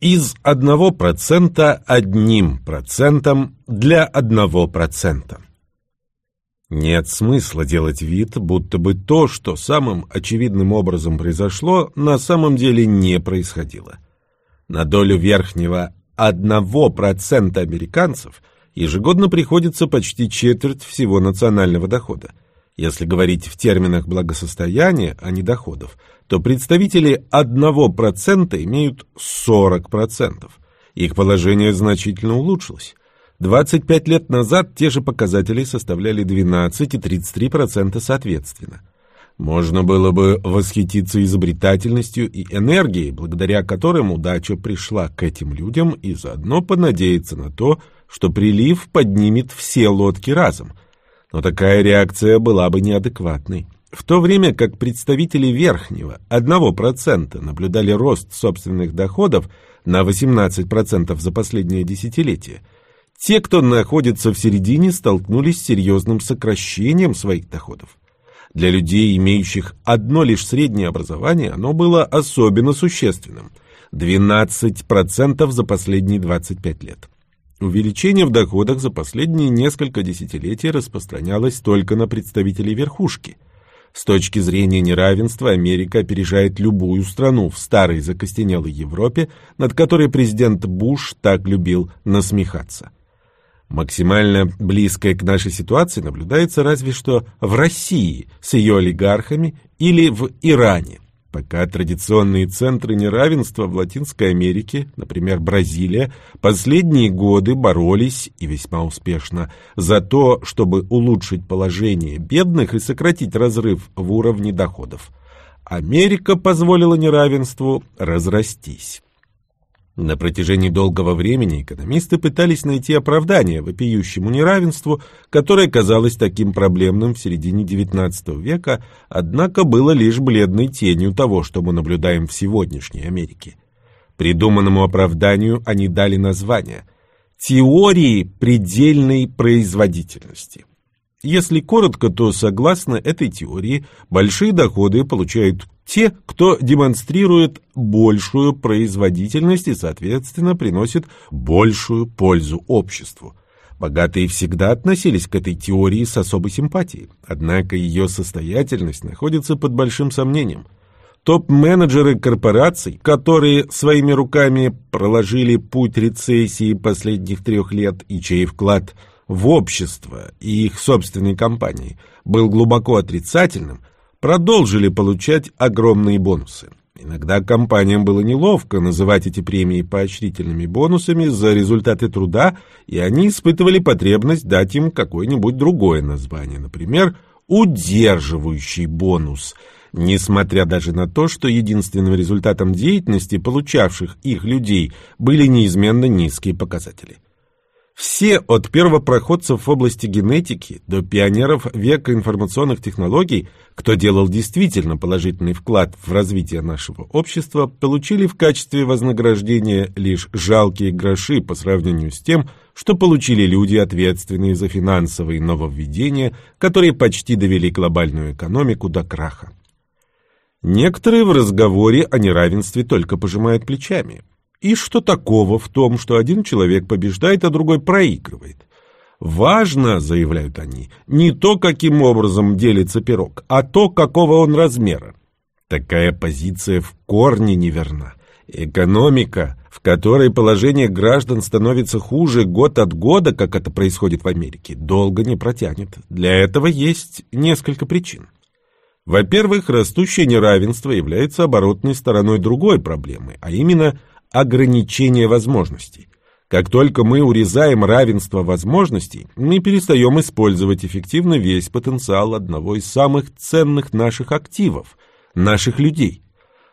Из 1% одним процентом для 1%. Нет смысла делать вид, будто бы то, что самым очевидным образом произошло, на самом деле не происходило. На долю верхнего 1% американцев ежегодно приходится почти четверть всего национального дохода. Если говорить в терминах благосостояния, а не доходов, то представители 1% имеют 40%. Их положение значительно улучшилось. 25 лет назад те же показатели составляли 12 и 33% соответственно. Можно было бы восхититься изобретательностью и энергией, благодаря которым удача пришла к этим людям и заодно понадеяться на то, что прилив поднимет все лодки разом. Но такая реакция была бы неадекватной. В то время как представители верхнего 1% наблюдали рост собственных доходов на 18% за последнее десятилетие, те, кто находится в середине, столкнулись с серьезным сокращением своих доходов. Для людей, имеющих одно лишь среднее образование, оно было особенно существенным – 12% за последние 25 лет. Увеличение в доходах за последние несколько десятилетий распространялось только на представителей верхушки – с точки зрения неравенства Америка опережает любую страну в старой закостенелой Европе, над которой президент Буш так любил насмехаться. Максимально близкая к нашей ситуации наблюдается разве что в России с ее олигархами или в Иране. Пока традиционные центры неравенства в Латинской Америке, например, Бразилия, последние годы боролись, и весьма успешно, за то, чтобы улучшить положение бедных и сократить разрыв в уровне доходов. Америка позволила неравенству разрастись. На протяжении долгого времени экономисты пытались найти оправдание вопиющему неравенству, которое казалось таким проблемным в середине XIX века, однако было лишь бледной тенью того, что мы наблюдаем в сегодняшней Америке. Придуманному оправданию они дали название «теории предельной производительности». Если коротко, то согласно этой теории большие доходы получают те, кто демонстрирует большую производительность и, соответственно, приносит большую пользу обществу. Богатые всегда относились к этой теории с особой симпатией, однако ее состоятельность находится под большим сомнением. Топ-менеджеры корпораций, которые своими руками проложили путь рецессии последних трех лет и чей вклад – в общество и их собственной компании был глубоко отрицательным, продолжили получать огромные бонусы. Иногда компаниям было неловко называть эти премии поощрительными бонусами за результаты труда, и они испытывали потребность дать им какое-нибудь другое название, например, «удерживающий бонус», несмотря даже на то, что единственным результатом деятельности получавших их людей были неизменно низкие показатели. Все от первопроходцев в области генетики до пионеров века информационных технологий, кто делал действительно положительный вклад в развитие нашего общества, получили в качестве вознаграждения лишь жалкие гроши по сравнению с тем, что получили люди, ответственные за финансовые нововведения, которые почти довели глобальную экономику до краха. Некоторые в разговоре о неравенстве только пожимают плечами. И что такого в том, что один человек побеждает, а другой проигрывает? Важно, заявляют они, не то, каким образом делится пирог, а то, какого он размера. Такая позиция в корне неверна. Экономика, в которой положение граждан становится хуже год от года, как это происходит в Америке, долго не протянет. Для этого есть несколько причин. Во-первых, растущее неравенство является оборотной стороной другой проблемы, а именно ограничение возможностей. Как только мы урезаем равенство возможностей, мы перестаем использовать эффективно весь потенциал одного из самых ценных наших активов – наших людей.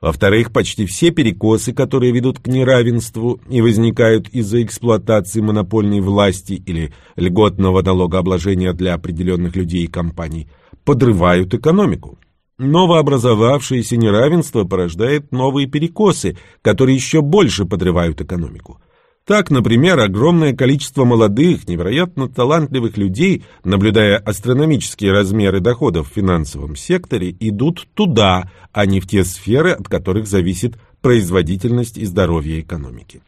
Во-вторых, почти все перекосы, которые ведут к неравенству и возникают из-за эксплуатации монопольной власти или льготного налогообложения для определенных людей и компаний, подрывают экономику. Новообразовавшееся неравенство порождает новые перекосы, которые еще больше подрывают экономику. Так, например, огромное количество молодых, невероятно талантливых людей, наблюдая астрономические размеры доходов в финансовом секторе, идут туда, а не в те сферы, от которых зависит производительность и здоровье экономики.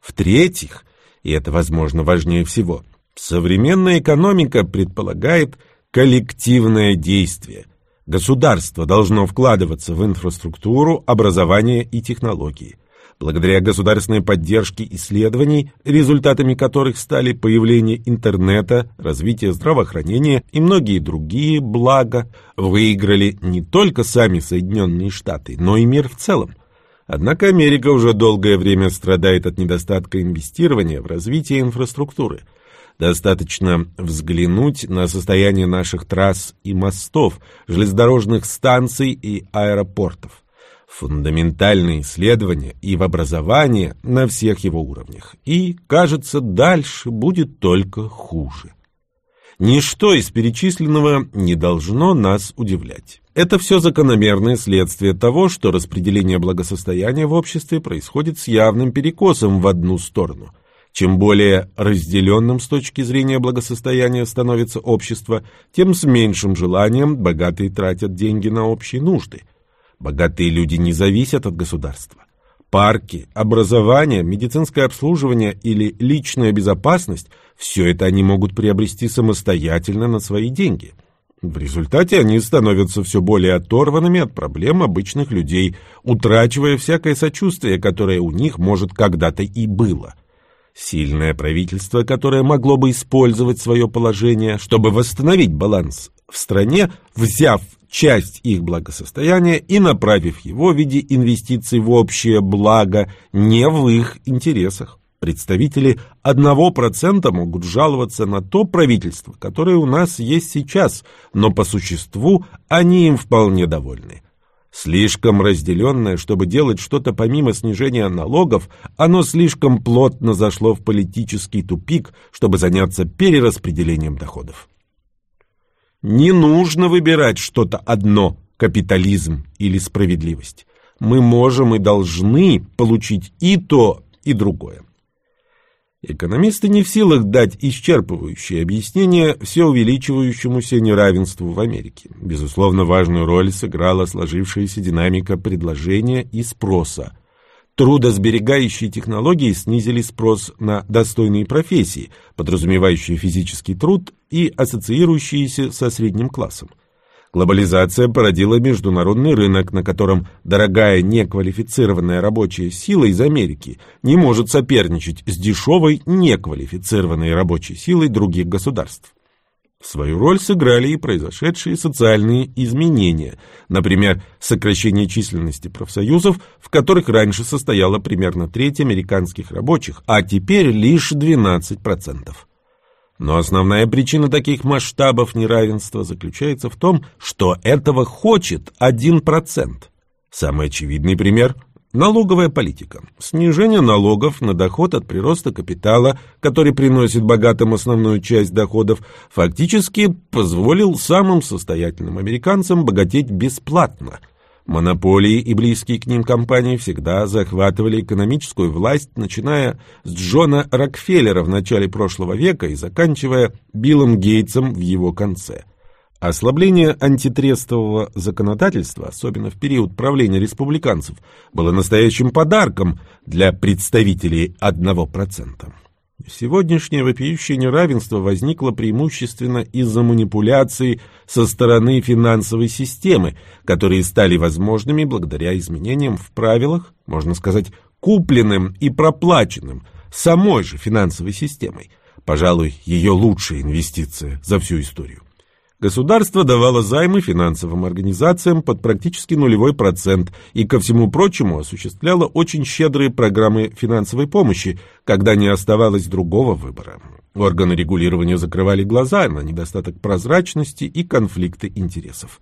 В-третьих, и это, возможно, важнее всего, современная экономика предполагает коллективное действие. Государство должно вкладываться в инфраструктуру, образование и технологии – благодаря государственной поддержке исследований, результатами которых стали появление интернета, развитие здравоохранения и многие другие блага, выиграли не только сами Соединенные Штаты, но и мир в целом. Однако Америка уже долгое время страдает от недостатка инвестирования в развитие инфраструктуры. Достаточно взглянуть на состояние наших трасс и мостов, железнодорожных станций и аэропортов фундаментальные исследования и в образование на всех его уровнях. И, кажется, дальше будет только хуже. Ничто из перечисленного не должно нас удивлять. Это все закономерное следствие того, что распределение благосостояния в обществе происходит с явным перекосом в одну сторону. Чем более разделенным с точки зрения благосостояния становится общество, тем с меньшим желанием богатые тратят деньги на общие нужды – Богатые люди не зависят от государства. Парки, образование, медицинское обслуживание или личная безопасность – все это они могут приобрести самостоятельно на свои деньги. В результате они становятся все более оторванными от проблем обычных людей, утрачивая всякое сочувствие, которое у них, может, когда-то и было. Сильное правительство, которое могло бы использовать свое положение, чтобы восстановить баланс в стране, взяв часть их благосостояния и направив его в виде инвестиций в общее благо не в их интересах. Представители 1% могут жаловаться на то правительство, которое у нас есть сейчас, но по существу они им вполне довольны. Слишком разделенное, чтобы делать что-то помимо снижения налогов, оно слишком плотно зашло в политический тупик, чтобы заняться перераспределением доходов. Не нужно выбирать что-то одно – капитализм или справедливость. Мы можем и должны получить и то, и другое. Экономисты не в силах дать исчерпывающее объяснение все увеличивающемуся неравенству в Америке. Безусловно, важную роль сыграла сложившаяся динамика предложения и спроса – Трудосберегающие технологии снизили спрос на достойные профессии, подразумевающие физический труд и ассоциирующиеся со средним классом. Глобализация породила международный рынок, на котором дорогая неквалифицированная рабочая сила из Америки не может соперничать с дешевой неквалифицированной рабочей силой других государств. Свою роль сыграли и произошедшие социальные изменения, например, сокращение численности профсоюзов, в которых раньше состояло примерно треть американских рабочих, а теперь лишь 12%. Но основная причина таких масштабов неравенства заключается в том, что этого хочет 1%. Самый очевидный пример Налоговая политика. Снижение налогов на доход от прироста капитала, который приносит богатым основную часть доходов, фактически позволил самым состоятельным американцам богатеть бесплатно. Монополии и близкие к ним компании всегда захватывали экономическую власть, начиная с Джона Рокфеллера в начале прошлого века и заканчивая Биллом Гейтсом в его конце – Ослабление антитрестового законодательства, особенно в период правления республиканцев, было настоящим подарком для представителей 1%. Сегодняшнее вопиющее неравенство возникло преимущественно из-за манипуляций со стороны финансовой системы, которые стали возможными благодаря изменениям в правилах, можно сказать, купленным и проплаченным самой же финансовой системой. Пожалуй, ее лучшая инвестиция за всю историю. Государство давало займы финансовым организациям под практически нулевой процент и, ко всему прочему, осуществляло очень щедрые программы финансовой помощи, когда не оставалось другого выбора. Органы регулирования закрывали глаза на недостаток прозрачности и конфликты интересов.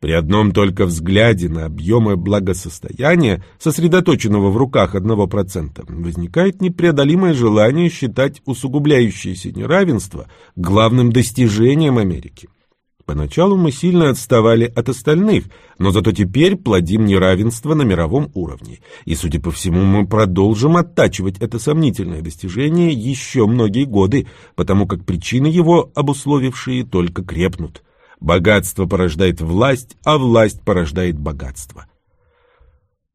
При одном только взгляде на объемы благосостояния, сосредоточенного в руках 1%, возникает непреодолимое желание считать усугубляющееся неравенство главным достижением Америки. Поначалу мы сильно отставали от остальных, но зато теперь плодим неравенство на мировом уровне. И, судя по всему, мы продолжим оттачивать это сомнительное достижение еще многие годы, потому как причины его, обусловившие, только крепнут. Богатство порождает власть, а власть порождает богатство.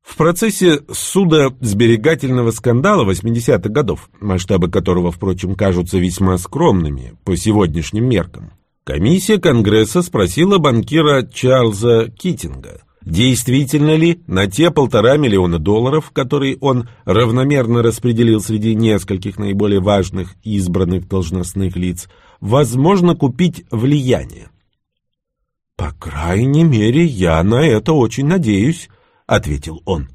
В процессе судосберегательного скандала 80-х годов, масштабы которого, впрочем, кажутся весьма скромными по сегодняшним меркам, комиссия Конгресса спросила банкира Чарльза Китинга, действительно ли на те полтора миллиона долларов, которые он равномерно распределил среди нескольких наиболее важных избранных должностных лиц, возможно купить влияние. «По крайней мере, я на это очень надеюсь», — ответил он.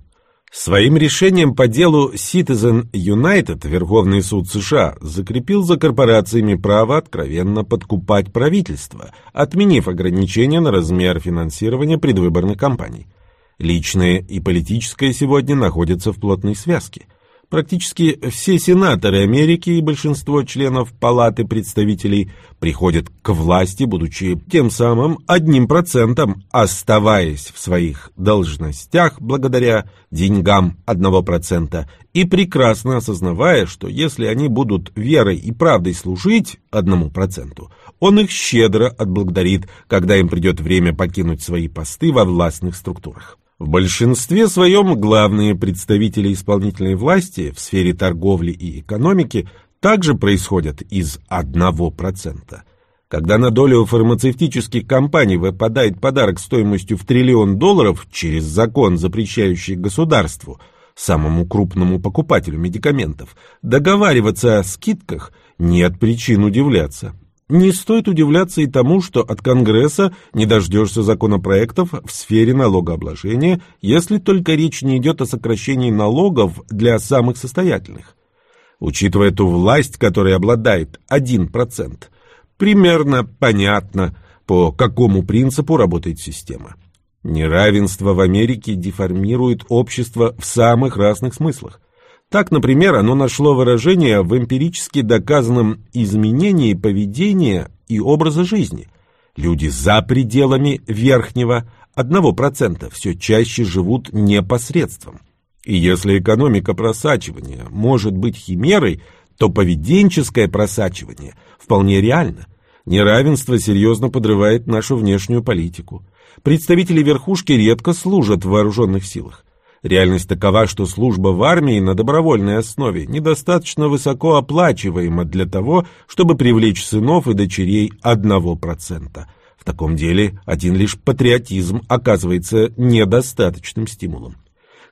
Своим решением по делу Citizen United Верховный суд США закрепил за корпорациями право откровенно подкупать правительство, отменив ограничения на размер финансирования предвыборных кампаний. Личное и политическое сегодня находятся в плотной связке – Практически все сенаторы Америки и большинство членов Палаты представителей приходят к власти, будучи тем самым одним процентом, оставаясь в своих должностях благодаря деньгам одного процента и прекрасно осознавая, что если они будут верой и правдой служить одному проценту, он их щедро отблагодарит, когда им придет время покинуть свои посты во властных структурах. В большинстве своем главные представители исполнительной власти в сфере торговли и экономики также происходят из 1%. Когда на долю фармацевтических компаний выпадает подарок стоимостью в триллион долларов через закон, запрещающий государству, самому крупному покупателю медикаментов, договариваться о скидках, нет причин удивляться. Не стоит удивляться и тому, что от Конгресса не дождешься законопроектов в сфере налогообложения, если только речь не идет о сокращении налогов для самых состоятельных. Учитывая ту власть, которой обладает 1%, примерно понятно, по какому принципу работает система. Неравенство в Америке деформирует общество в самых разных смыслах. Так, например, оно нашло выражение в эмпирически доказанном изменении поведения и образа жизни. Люди за пределами верхнего 1% все чаще живут непосредством. И если экономика просачивания может быть химерой, то поведенческое просачивание вполне реально. Неравенство серьезно подрывает нашу внешнюю политику. Представители верхушки редко служат в вооруженных силах. Реальность такова, что служба в армии на добровольной основе недостаточно высоко оплачиваема для того, чтобы привлечь сынов и дочерей одного процента. В таком деле один лишь патриотизм оказывается недостаточным стимулом.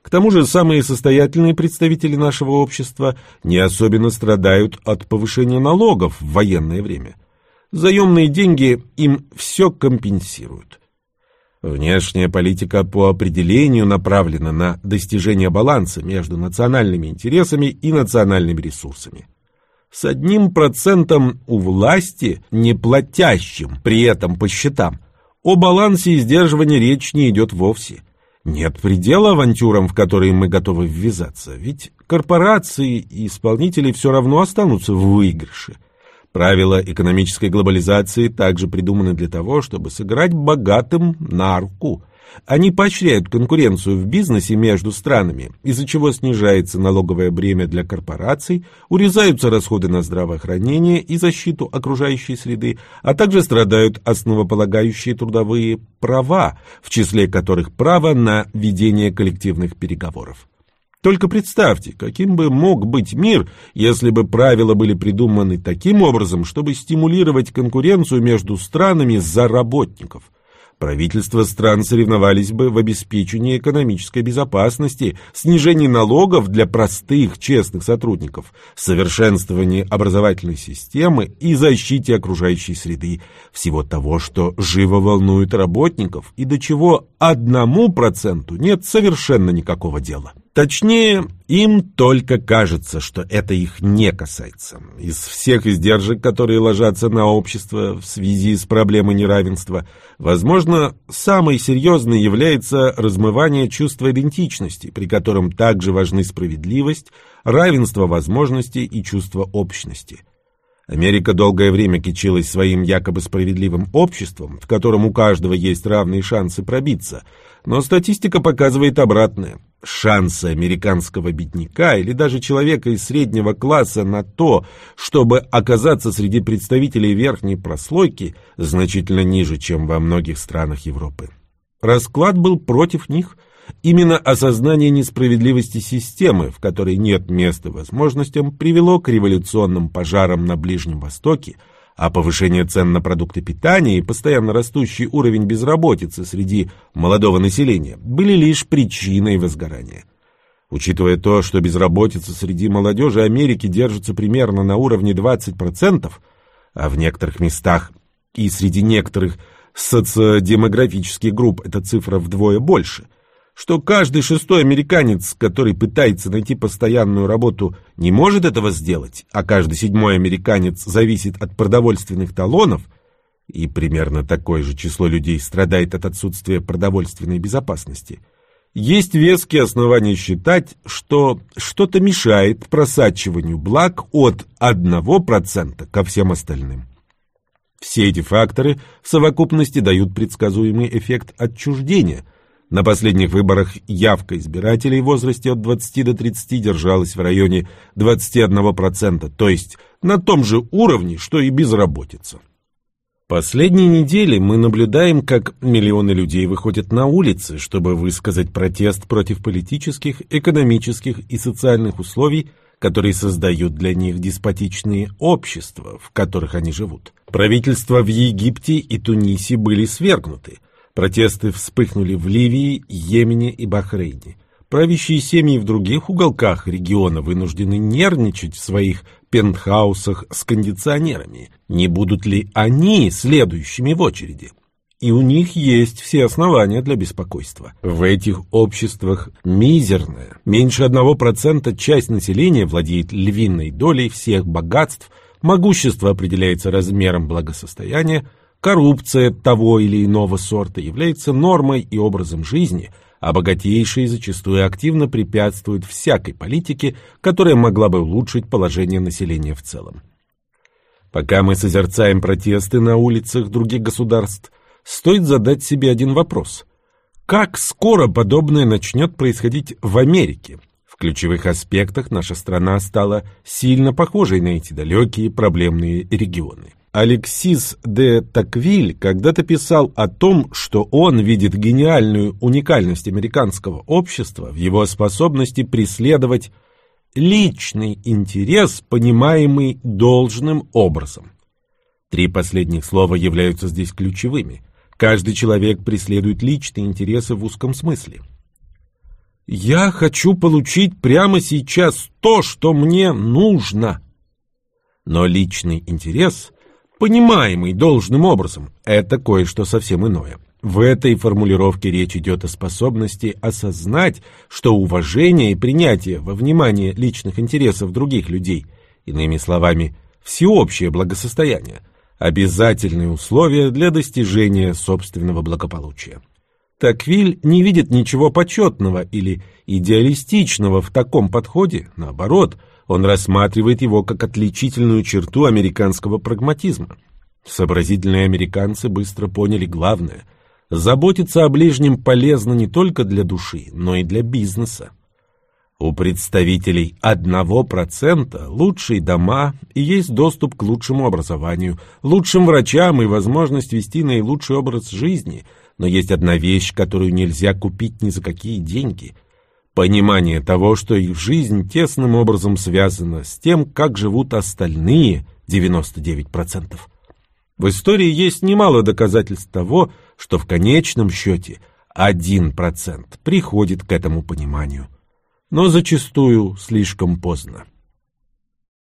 К тому же самые состоятельные представители нашего общества не особенно страдают от повышения налогов в военное время. Заемные деньги им все компенсируют. Внешняя политика по определению направлена на достижение баланса между национальными интересами и национальными ресурсами. С одним процентом у власти, не платящим при этом по счетам, о балансе и сдерживании речь не идет вовсе. Нет предела авантюрам, в которые мы готовы ввязаться, ведь корпорации и исполнители все равно останутся в выигрыше – Правила экономической глобализации также придуманы для того, чтобы сыграть богатым на руку. Они поощряют конкуренцию в бизнесе между странами, из-за чего снижается налоговое бремя для корпораций, урезаются расходы на здравоохранение и защиту окружающей среды, а также страдают основополагающие трудовые права, в числе которых право на ведение коллективных переговоров. Только представьте, каким бы мог быть мир, если бы правила были придуманы таким образом, чтобы стимулировать конкуренцию между странами за работников – Правительства стран соревновались бы в обеспечении экономической безопасности, снижении налогов для простых, честных сотрудников, совершенствовании образовательной системы и защите окружающей среды, всего того, что живо волнует работников и до чего одному проценту нет совершенно никакого дела. Точнее, им только кажется, что это их не касается. Из всех издержек, которые ложатся на общество в связи с проблемой неравенства, возможно, самой серьезной является размывание чувства идентичности, при котором также важны справедливость, равенство возможностей и чувство общности. Америка долгое время кичилась своим якобы справедливым обществом, в котором у каждого есть равные шансы пробиться, но статистика показывает обратное – шансы американского бедняка или даже человека из среднего класса на то, чтобы оказаться среди представителей верхней прослойки, значительно ниже, чем во многих странах Европы. Расклад был против них, Именно осознание несправедливости системы, в которой нет места возможностям, привело к революционным пожарам на Ближнем Востоке, а повышение цен на продукты питания и постоянно растущий уровень безработицы среди молодого населения были лишь причиной возгорания. Учитывая то, что безработица среди молодежи Америки держится примерно на уровне 20%, а в некоторых местах и среди некоторых социодемографических групп эта цифра вдвое больше, что каждый шестой американец, который пытается найти постоянную работу, не может этого сделать, а каждый седьмой американец зависит от продовольственных талонов, и примерно такое же число людей страдает от отсутствия продовольственной безопасности, есть веские основания считать, что что-то мешает просачиванию благ от 1% ко всем остальным. Все эти факторы в совокупности дают предсказуемый эффект отчуждения. На последних выборах явка избирателей в возрасте от 20 до 30 держалась в районе 21%, то есть на том же уровне, что и безработица. Последние недели мы наблюдаем, как миллионы людей выходят на улицы, чтобы высказать протест против политических, экономических и социальных условий, которые создают для них деспотичные общества, в которых они живут. Правительства в Египте и Тунисе были свергнуты. Протесты вспыхнули в Ливии, Йемене и Бахрейне. Правящие семьи в других уголках региона вынуждены нервничать в своих пентхаусах с кондиционерами. Не будут ли они следующими в очереди? и у них есть все основания для беспокойства. В этих обществах мизерная, меньше одного процента часть населения владеет львиной долей всех богатств, могущество определяется размером благосостояния, коррупция того или иного сорта является нормой и образом жизни, а богатейшие зачастую активно препятствуют всякой политике, которая могла бы улучшить положение населения в целом. Пока мы созерцаем протесты на улицах других государств, стоит задать себе один вопрос. Как скоро подобное начнет происходить в Америке? В ключевых аспектах наша страна стала сильно похожей на эти далекие проблемные регионы. Алексис де Таквиль когда-то писал о том, что он видит гениальную уникальность американского общества в его способности преследовать личный интерес, понимаемый должным образом. Три последних слова являются здесь ключевыми. Каждый человек преследует личные интересы в узком смысле. «Я хочу получить прямо сейчас то, что мне нужно». Но личный интерес, понимаемый должным образом, это кое-что совсем иное. В этой формулировке речь идет о способности осознать, что уважение и принятие во внимание личных интересов других людей, иными словами, всеобщее благосостояние, обязательные условия для достижения собственного благополучия. Таквиль не видит ничего почетного или идеалистичного в таком подходе, наоборот, он рассматривает его как отличительную черту американского прагматизма. Сообразительные американцы быстро поняли главное – заботиться о ближнем полезно не только для души, но и для бизнеса. У представителей одного процента лучшие дома и есть доступ к лучшему образованию, лучшим врачам и возможность вести наилучший образ жизни. Но есть одна вещь, которую нельзя купить ни за какие деньги. Понимание того, что их жизнь тесным образом связана с тем, как живут остальные 99%. В истории есть немало доказательств того, что в конечном счете 1% приходит к этому пониманию но зачастую слишком поздно.